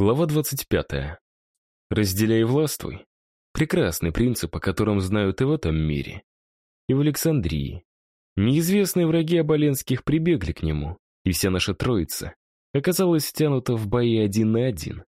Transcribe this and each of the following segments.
Глава 25. Разделяй и властвуй. Прекрасный принцип, о котором знают и в этом мире. И в Александрии. Неизвестные враги Оболенских прибегли к нему, и вся наша троица оказалась стянута в бои один на один.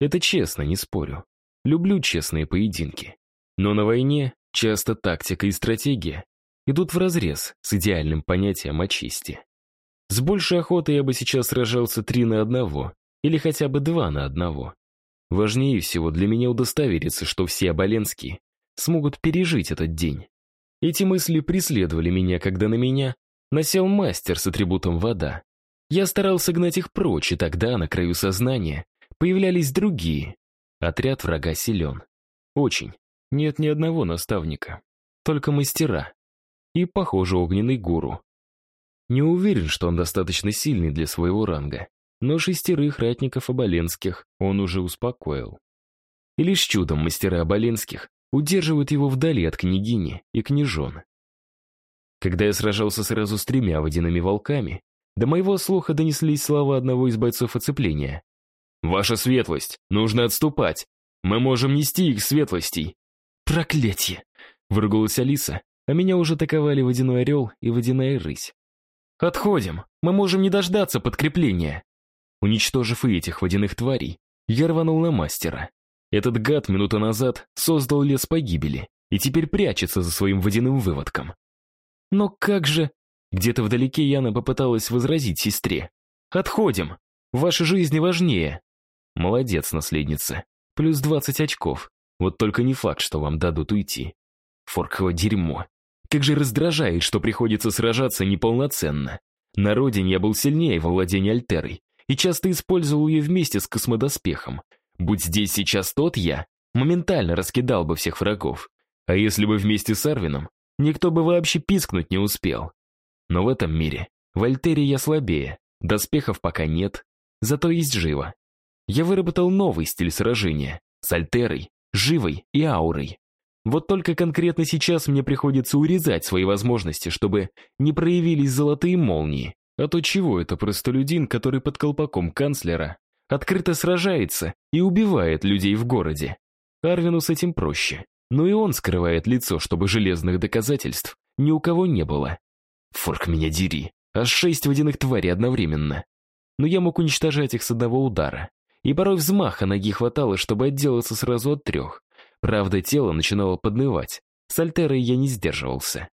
Это честно, не спорю. Люблю честные поединки. Но на войне часто тактика и стратегия идут вразрез с идеальным понятием о чести. С большей охотой я бы сейчас сражался три на одного, или хотя бы два на одного. Важнее всего для меня удостовериться, что все оболенские смогут пережить этот день. Эти мысли преследовали меня, когда на меня насел мастер с атрибутом вода. Я старался гнать их прочь, и тогда на краю сознания появлялись другие. Отряд врага силен. Очень. Нет ни одного наставника. Только мастера. И, похоже, огненный гуру. Не уверен, что он достаточно сильный для своего ранга но шестерых ратников Оболенских он уже успокоил. И лишь чудом мастера Оболенских удерживают его вдали от княгини и княжон. Когда я сражался сразу с тремя водяными волками, до моего слуха донеслись слова одного из бойцов оцепления. «Ваша светлость, нужно отступать. Мы можем нести их светлостей». «Проклятье!» — выругалась Алиса, а меня уже атаковали водяной орел и водяная рысь. «Отходим, мы можем не дождаться подкрепления». Уничтожив и этих водяных тварей, я рванул на мастера. Этот гад минуту назад создал лес погибели и теперь прячется за своим водяным выводком. Но как же... Где-то вдалеке Яна попыталась возразить сестре. «Отходим! Ваша жизнь важнее!» «Молодец, наследница. Плюс двадцать очков. Вот только не факт, что вам дадут уйти. Форково дерьмо. Как же раздражает, что приходится сражаться неполноценно. На родине я был сильнее во владении Альтерой, и часто использовал ее вместе с космодоспехом. Будь здесь сейчас тот я, моментально раскидал бы всех врагов. А если бы вместе с Арвином, никто бы вообще пискнуть не успел. Но в этом мире в Альтере я слабее, доспехов пока нет, зато есть живо. Я выработал новый стиль сражения с Альтерой, Живой и Аурой. Вот только конкретно сейчас мне приходится урезать свои возможности, чтобы не проявились золотые молнии. А то чего это простолюдин, который под колпаком канцлера открыто сражается и убивает людей в городе? Арвину с этим проще. Но и он скрывает лицо, чтобы железных доказательств ни у кого не было. Форк меня дери. Аж шесть водяных тварей одновременно. Но я мог уничтожать их с одного удара. И порой взмаха ноги хватало, чтобы отделаться сразу от трех. Правда, тело начинало поднывать. С Альтерой я не сдерживался.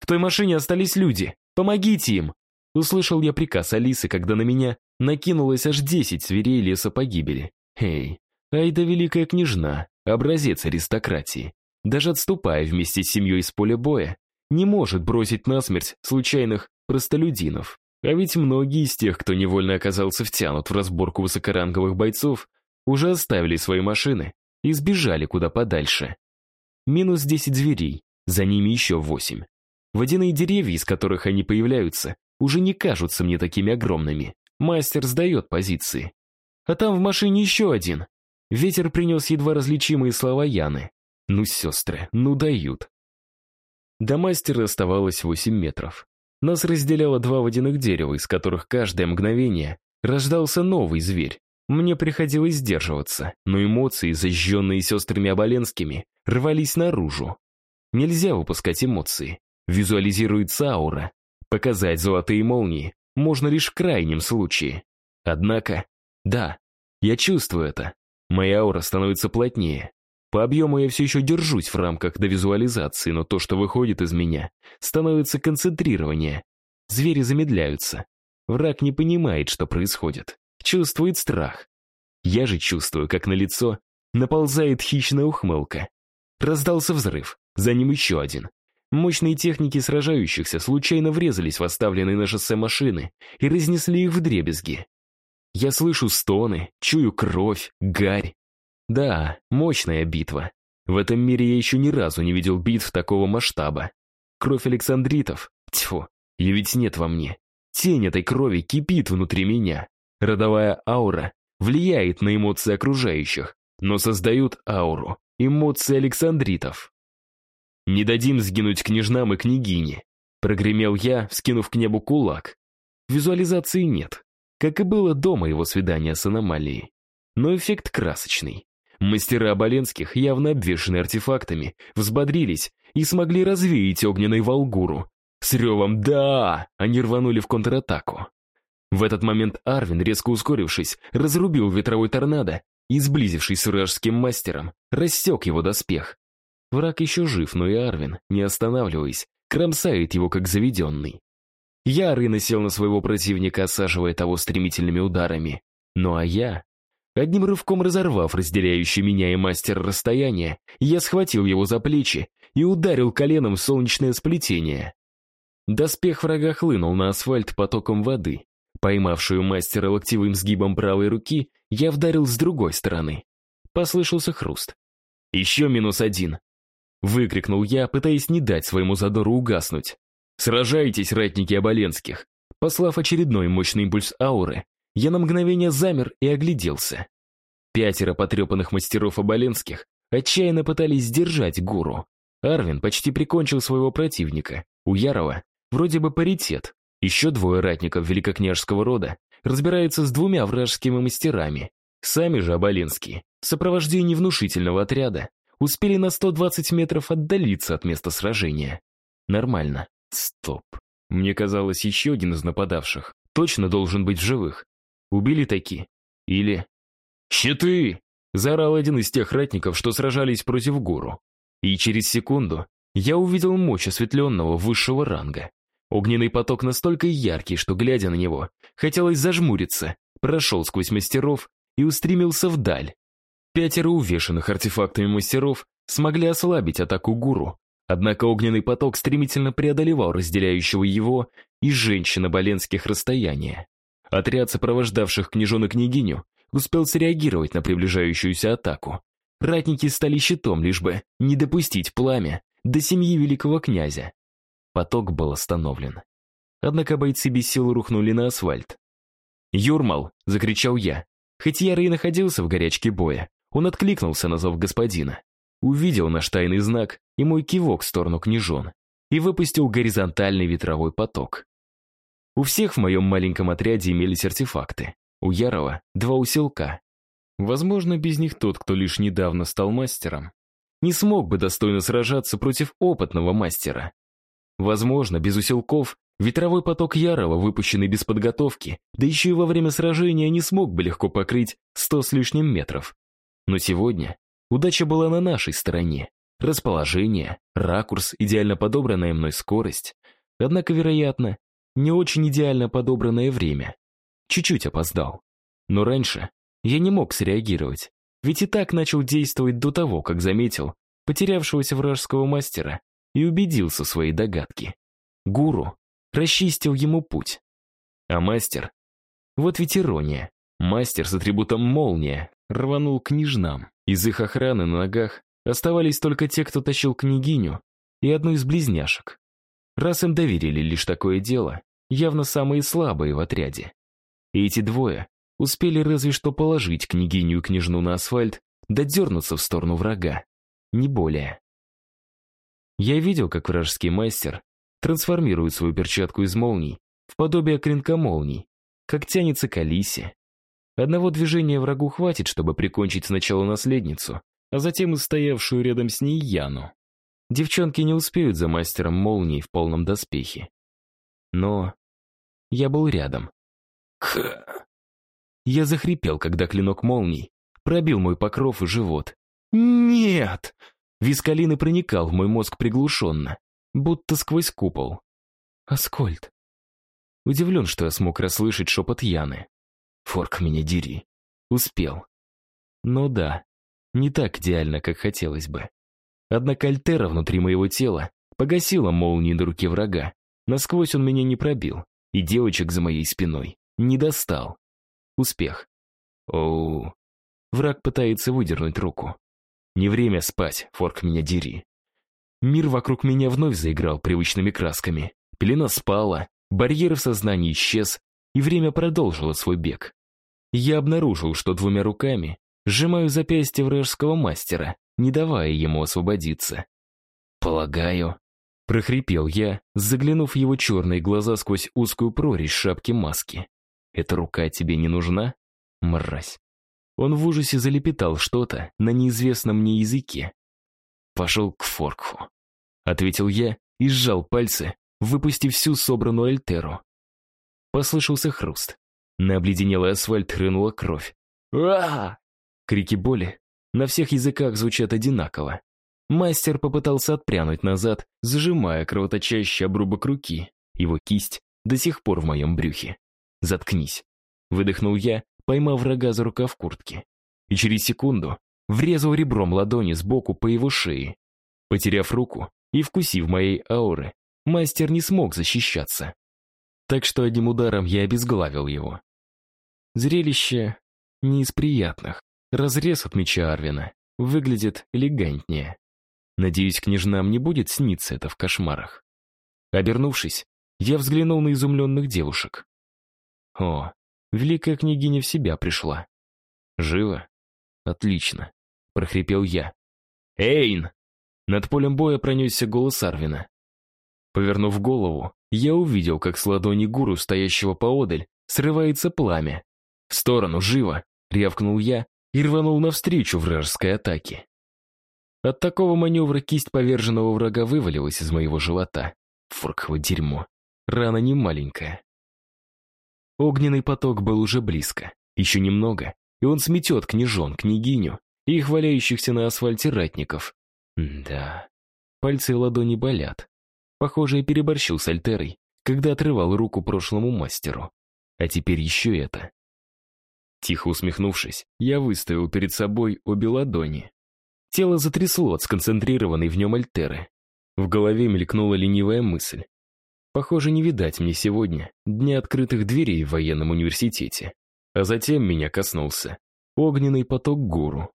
«В той машине остались люди!» Помогите им!» Услышал я приказ Алисы, когда на меня накинулось аж десять зверей леса погибели. Эй, ай да великая княжна, образец аристократии. Даже отступая вместе с семьей с поля боя, не может бросить насмерть случайных простолюдинов. А ведь многие из тех, кто невольно оказался втянут в разборку высокоранговых бойцов, уже оставили свои машины и сбежали куда подальше. Минус десять зверей, за ними еще восемь. Водяные деревья, из которых они появляются, уже не кажутся мне такими огромными. Мастер сдает позиции. А там в машине еще один. Ветер принес едва различимые слова Яны. Ну, сестры, ну дают. До мастера оставалось 8 метров. Нас разделяло два водяных дерева, из которых каждое мгновение рождался новый зверь. Мне приходилось сдерживаться, но эмоции, зажженные сестрами Оболенскими, рвались наружу. Нельзя выпускать эмоции. Визуализируется аура. Показать золотые молнии можно лишь в крайнем случае. Однако, да, я чувствую это. Моя аура становится плотнее. По объему я все еще держусь в рамках до визуализации, но то, что выходит из меня, становится концентрирование. Звери замедляются. Враг не понимает, что происходит. Чувствует страх. Я же чувствую, как на лицо наползает хищная ухмылка. Раздался взрыв, за ним еще один. Мощные техники сражающихся случайно врезались в оставленные на шоссе машины и разнесли их в дребезги. Я слышу стоны, чую кровь, гарь. Да, мощная битва. В этом мире я еще ни разу не видел битв такого масштаба. Кровь Александритов, тьфу, ее ведь нет во мне. Тень этой крови кипит внутри меня. Родовая аура влияет на эмоции окружающих, но создают ауру, эмоции Александритов. «Не дадим сгинуть княжнам и княгине», — прогремел я, скинув к небу кулак. Визуализации нет. как и было до моего свидания с аномалией. Но эффект красочный. Мастера Оболенских, явно обвешанные артефактами, взбодрились и смогли развеять огненный волгуру. С ревом «Да!» они рванули в контратаку. В этот момент Арвин, резко ускорившись, разрубил ветровой торнадо и, сблизившись с вражеским мастером, рассек его доспех. Враг еще жив, но и Арвин, не останавливаясь, кромсает его как заведенный. Я рыно сел на своего противника, осаживая того стремительными ударами. Ну а я, одним рывком разорвав разделяющий меня и мастер расстояние, я схватил его за плечи и ударил коленом в солнечное сплетение. Доспех врага хлынул на асфальт потоком воды. Поймавшую мастера локтевым сгибом правой руки, я вдарил с другой стороны. Послышался хруст. «Еще минус один!» Выкрикнул я, пытаясь не дать своему задору угаснуть. «Сражайтесь, ратники Оболенских!» Послав очередной мощный импульс ауры, я на мгновение замер и огляделся. Пятеро потрепанных мастеров Оболенских отчаянно пытались сдержать гуру. Арвин почти прикончил своего противника. У Ярова вроде бы паритет. Еще двое ратников великокняжеского рода разбираются с двумя вражескими мастерами. Сами же Оболенские, в сопровождении внушительного отряда, успели на 120 метров отдалиться от места сражения. Нормально. Стоп. Мне казалось, еще один из нападавших точно должен быть в живых. Убили таки? Или... «Щиты!» — заорал один из тех ратников, что сражались против гуру. И через секунду я увидел мощь осветленного высшего ранга. Огненный поток настолько яркий, что, глядя на него, хотелось зажмуриться, прошел сквозь мастеров и устремился вдаль. Пятеро увешанных артефактами мастеров смогли ослабить атаку гуру, Однако огненный поток стремительно преодолевал разделяющего его и женщин Боленских расстояния. Отряд, сопровождавших княжон и княгиню, успел среагировать на приближающуюся атаку. Ратники стали щитом, лишь бы не допустить пламя до семьи великого князя. Поток был остановлен. Однако бойцы без сил рухнули на асфальт. «Юрмал!» — закричал я. Хоть Яра и находился в горячке боя, он откликнулся на зов господина увидел наш тайный знак и мой кивок в сторону княжон и выпустил горизонтальный ветровой поток. У всех в моем маленьком отряде имелись артефакты. У Ярова два усилка. Возможно, без них тот, кто лишь недавно стал мастером, не смог бы достойно сражаться против опытного мастера. Возможно, без усилков ветровой поток Ярова, выпущенный без подготовки, да еще и во время сражения не смог бы легко покрыть сто с лишним метров. Но сегодня Удача была на нашей стороне. Расположение, ракурс, идеально подобранная мной скорость. Однако, вероятно, не очень идеально подобранное время. Чуть-чуть опоздал. Но раньше я не мог среагировать, ведь и так начал действовать до того, как заметил потерявшегося вражеского мастера и убедился в своей догадке. Гуру расчистил ему путь. А мастер? Вот ведь ирония. Мастер с атрибутом молния рванул к княжнам. Из их охраны на ногах оставались только те, кто тащил княгиню и одну из близняшек. Раз им доверили лишь такое дело, явно самые слабые в отряде. И эти двое успели разве что положить княгиню и княжну на асфальт, да дернуться в сторону врага. Не более. Я видел, как вражеский мастер трансформирует свою перчатку из молний в подобие клинка молний, как тянется к Алисе, Одного движения врагу хватит, чтобы прикончить сначала наследницу, а затем и стоявшую рядом с ней Яну. Девчонки не успеют за мастером молнии в полном доспехе. Но я был рядом. Х. Я захрипел, когда клинок молний пробил мой покров и живот. «Нет!» Вискалины проникал в мой мозг приглушенно, будто сквозь купол. «Аскольд!» Удивлен, что я смог расслышать шепот Яны. Форк меня дери. Успел. Ну да, не так идеально, как хотелось бы. Однако Альтера внутри моего тела погасила молнии на руке врага. Насквозь он меня не пробил, и девочек за моей спиной не достал. Успех. Оу. Враг пытается выдернуть руку. Не время спать, Форк меня дери. Мир вокруг меня вновь заиграл привычными красками. Пелена спала, барьер в сознании исчез, и время продолжило свой бег. Я обнаружил, что двумя руками сжимаю запястье вражеского мастера, не давая ему освободиться. «Полагаю», — прохрипел я, заглянув в его черные глаза сквозь узкую прорезь шапки маски. Эта рука тебе не нужна? Мразь. Он в ужасе залепетал что-то на неизвестном мне языке. «Пошел к Форкху», — ответил я и сжал пальцы, выпустив всю собранную альтеру. Послышался хруст. На обледенелый асфальт хрынула кровь. а Крики боли на всех языках звучат одинаково. Мастер попытался отпрянуть назад, зажимая кровоточащий обрубок руки. Его кисть до сих пор в моем брюхе. «Заткнись», — выдохнул я, поймав врага за рукав куртки. И через секунду врезал ребром ладони сбоку по его шее. Потеряв руку и вкусив моей ауры, мастер не смог защищаться. Так что одним ударом я обезглавил его. Зрелище не из приятных. Разрез от меча Арвина выглядит элегантнее. Надеюсь, княжнам не будет сниться это в кошмарах. Обернувшись, я взглянул на изумленных девушек. О, великая княгиня в себя пришла. Живо? Отлично, прохрипел я. Эйн! Над полем боя пронесся голос Арвина. Повернув голову, я увидел, как с ладони гуру, стоящего поодаль, срывается пламя. «В сторону, живо!» — рявкнул я и рванул навстречу вражеской атаке. От такого маневра кисть поверженного врага вывалилась из моего живота. Форкхово дерьмо. Рана не маленькая. Огненный поток был уже близко. Еще немного, и он сметет княжон, княгиню и их валяющихся на асфальте ратников. да, пальцы и ладони болят. Похоже, я переборщил с Альтерой, когда отрывал руку прошлому мастеру. А теперь еще это. Тихо усмехнувшись, я выставил перед собой обе ладони. Тело затрясло от сконцентрированной в нем Альтеры. В голове мелькнула ленивая мысль. Похоже, не видать мне сегодня дня открытых дверей в военном университете. А затем меня коснулся огненный поток гуру.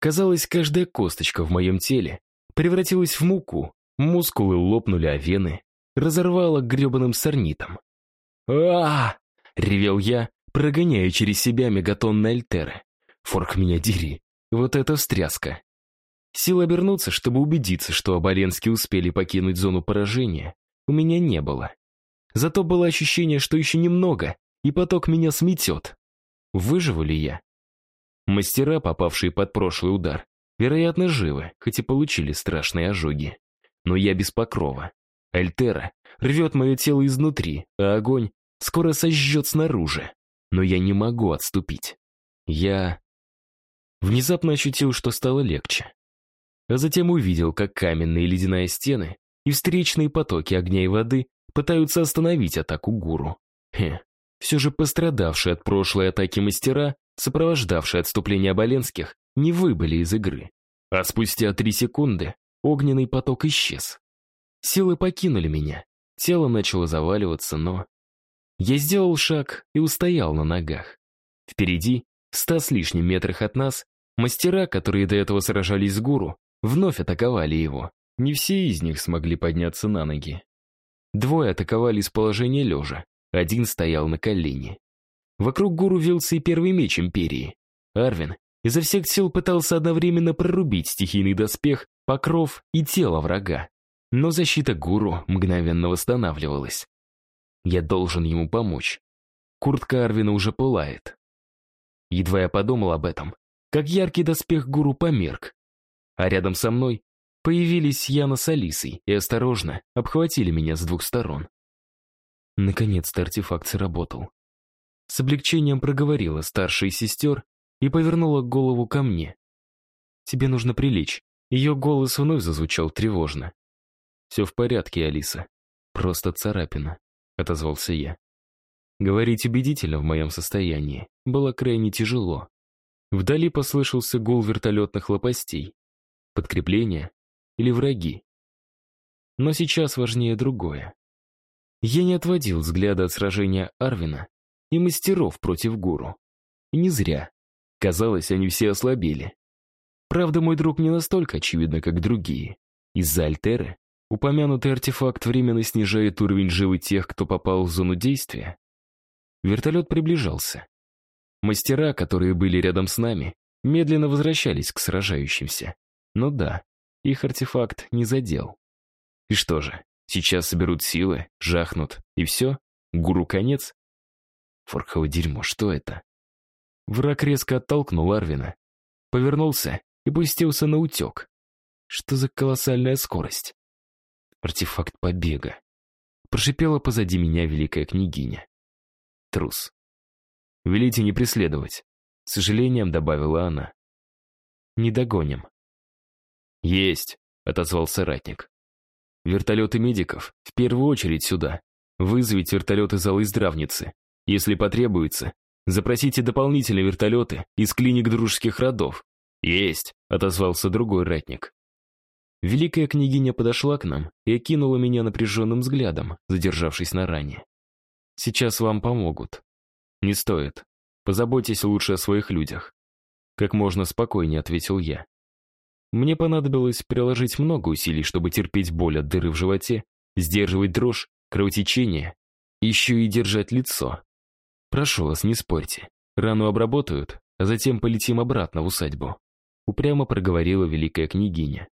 Казалось, каждая косточка в моем теле превратилась в муку, мускулы лопнули о вены, разорвало гребаным сорнитом. а, ревел я, прогоняя через себя мегатонны альтеры. Форк меня дери. Вот это встряска. Сил обернуться, чтобы убедиться, что оболенские успели покинуть зону поражения, у меня не было. Зато было ощущение, что еще немного, и поток меня сметет. Выживу ли я? Мастера, попавшие под прошлый удар, вероятно, живы, хоть и получили страшные ожоги. Но я без покрова. Альтера рвет мое тело изнутри, а огонь скоро сожжет снаружи но я не могу отступить. Я внезапно ощутил, что стало легче. А затем увидел, как каменные ледяные стены и встречные потоки огня и воды пытаются остановить атаку гуру. Хе, все же пострадавшие от прошлой атаки мастера, сопровождавшие отступление Оболенских, не выбыли из игры. А спустя три секунды огненный поток исчез. Силы покинули меня, тело начало заваливаться, но я сделал шаг и устоял на ногах. Впереди, в ста с лишним метрах от нас, мастера, которые до этого сражались с гуру, вновь атаковали его. Не все из них смогли подняться на ноги. Двое атаковали с положения лежа, один стоял на колени. Вокруг гуру вился и первый меч Империи. Арвин изо всех сил пытался одновременно прорубить стихийный доспех, покров и тело врага. Но защита гуру мгновенно восстанавливалась. Я должен ему помочь. Куртка Арвина уже пылает. Едва я подумал об этом, как яркий доспех гуру померк. А рядом со мной появились Яна с Алисой и осторожно обхватили меня с двух сторон. Наконец-то артефакт сработал. С облегчением проговорила старшая сестер и повернула голову ко мне. «Тебе нужно прилечь». Ее голос вновь зазвучал тревожно. «Все в порядке, Алиса. Просто царапина» отозвался я. Говорить убедительно в моем состоянии было крайне тяжело. Вдали послышался гул вертолетных лопастей. Подкрепление или враги? Но сейчас важнее другое. Я не отводил взгляда от сражения Арвина и мастеров против гуру. И не зря. Казалось, они все ослабели. Правда, мой друг не настолько очевидно, как другие. Из-за Альтеры Упомянутый артефакт временно снижает уровень живы тех, кто попал в зону действия. Вертолет приближался. Мастера, которые были рядом с нами, медленно возвращались к сражающимся. Но да, их артефакт не задел. И что же, сейчас соберут силы, жахнут, и все? Гуру конец? Форхово дерьмо, что это? Враг резко оттолкнул Арвина, повернулся и пустился на утек. Что за колоссальная скорость? Артефакт побега. Прошипела позади меня великая княгиня. Трус. Велите не преследовать. С сожалением добавила она. Не догоним. Есть, отозвался ратник. Вертолеты медиков в первую очередь сюда. Вызовите вертолеты зала здравницы. Если потребуется, запросите дополнительные вертолеты из клиник дружеских родов. Есть, отозвался другой ратник. Великая княгиня подошла к нам и окинула меня напряженным взглядом, задержавшись на ране. «Сейчас вам помогут». «Не стоит. Позаботьтесь лучше о своих людях». Как можно спокойнее ответил я. Мне понадобилось приложить много усилий, чтобы терпеть боль от дыры в животе, сдерживать дрожь, кровотечение, еще и держать лицо. Прошу вас, не спорьте. Рану обработают, а затем полетим обратно в усадьбу. Упрямо проговорила великая княгиня.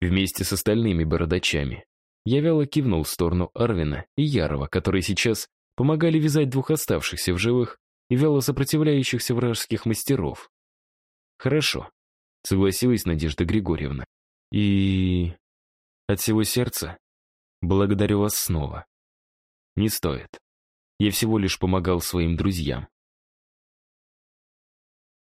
Вместе с остальными бородачами. Я вяло кивнул в сторону Арвина и Ярова, которые сейчас помогали вязать двух оставшихся в живых и вяло сопротивляющихся вражеских мастеров. Хорошо, согласилась Надежда Григорьевна. И... от всего сердца благодарю вас снова. Не стоит. Я всего лишь помогал своим друзьям.